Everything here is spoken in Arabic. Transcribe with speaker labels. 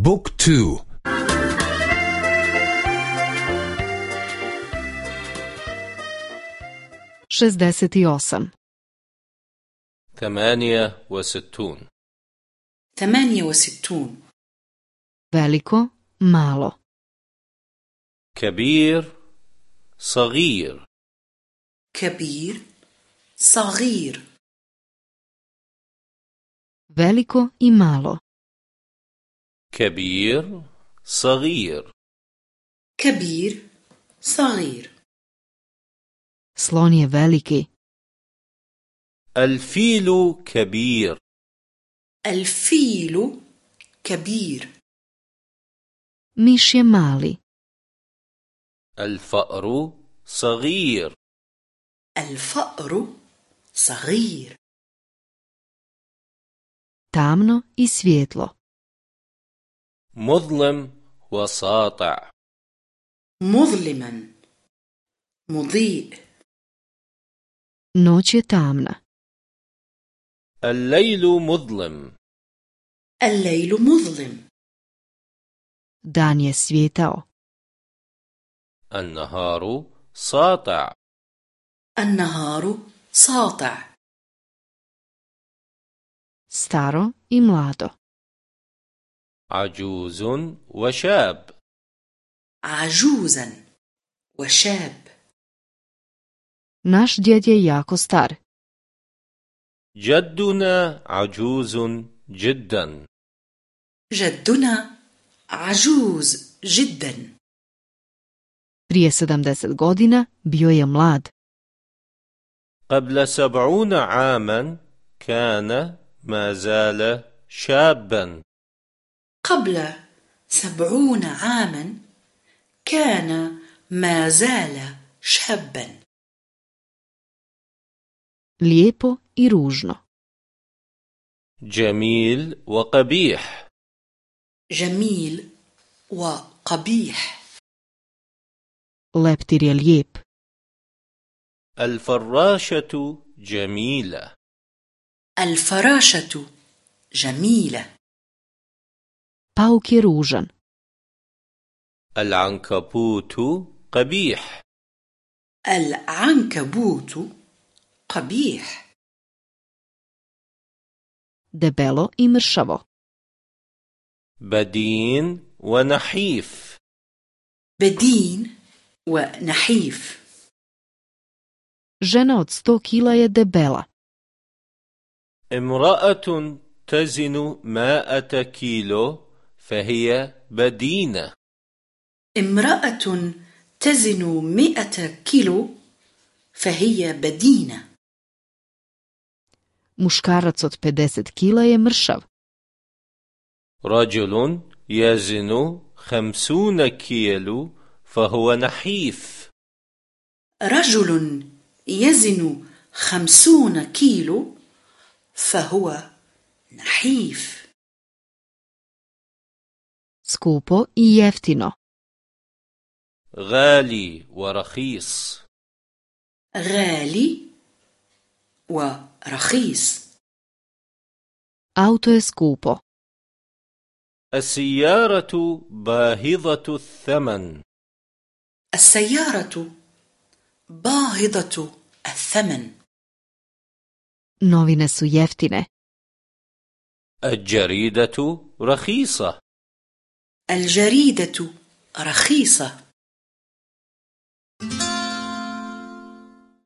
Speaker 1: بوك تو.
Speaker 2: šezdeset osam
Speaker 3: ثمانية وستون.
Speaker 4: ثمانية وستون.
Speaker 2: veliko malo
Speaker 3: كبير صغير.
Speaker 4: كبير صغير.
Speaker 2: veliko i malo
Speaker 3: كبير صغير.
Speaker 4: كبير صغير.
Speaker 2: Slon je veliki.
Speaker 3: الفيل كبير.
Speaker 4: الفيل كبير.
Speaker 2: Miš je mali.
Speaker 3: الفأر صغير.
Speaker 4: الفأر صغير.
Speaker 2: Tamno i svjetlo.
Speaker 3: مظلم وساطع.
Speaker 4: مظلما. مضيء.
Speaker 2: Noć je tamna.
Speaker 3: الليل مظلم.
Speaker 4: الليل مظلم.
Speaker 2: Dan je svjetao
Speaker 3: النهار ساطع.
Speaker 4: النهار ساطع.
Speaker 2: Staro i mlado.
Speaker 3: عجوز وشاب.
Speaker 4: عجوزا وشاب.
Speaker 2: naš djed je jako star
Speaker 3: جدنا عجوز جدا.
Speaker 4: جدنا عجوز جدا.
Speaker 2: prije sedamdeset godina bio je mlad
Speaker 3: قبل سبعون عاما كان ما زال شابا.
Speaker 4: قبل سبعون عاما كان ما زال شابا.
Speaker 2: lijepo i ružno
Speaker 3: جميل وقبيح.
Speaker 4: جميل وقبيح.
Speaker 2: Leptir je lijep
Speaker 3: الفراشة جميلة.
Speaker 4: الفراشة جميلة.
Speaker 2: Pauk je ružan
Speaker 3: العنكبوت قبيح
Speaker 4: العنكبوت قبيح
Speaker 2: debelo i mršavo
Speaker 3: بدين ونحيف
Speaker 4: بدين ونحيف
Speaker 2: žena od sto kila je debela.
Speaker 3: امرأة تزن مائة كيلو فهي بدينة.
Speaker 4: امرأة تزن مئة كيلو فهي بدينة.
Speaker 2: muškarac od 50 kila je mršav
Speaker 3: رجل يزن خمسون كيلو فهو نحيف.
Speaker 4: رجل يزن خمسون كيلو فهو نحيف.
Speaker 2: Skupo i jeftino.
Speaker 3: غالي ورخيص
Speaker 4: غالي ورخيص
Speaker 2: auto je skupo.
Speaker 3: السيارة باهظة الثمن
Speaker 4: السيارة باهظة الثمن
Speaker 2: novine su jeftine.
Speaker 3: الجريدة رخيصة
Speaker 4: الجريدة رخيصة.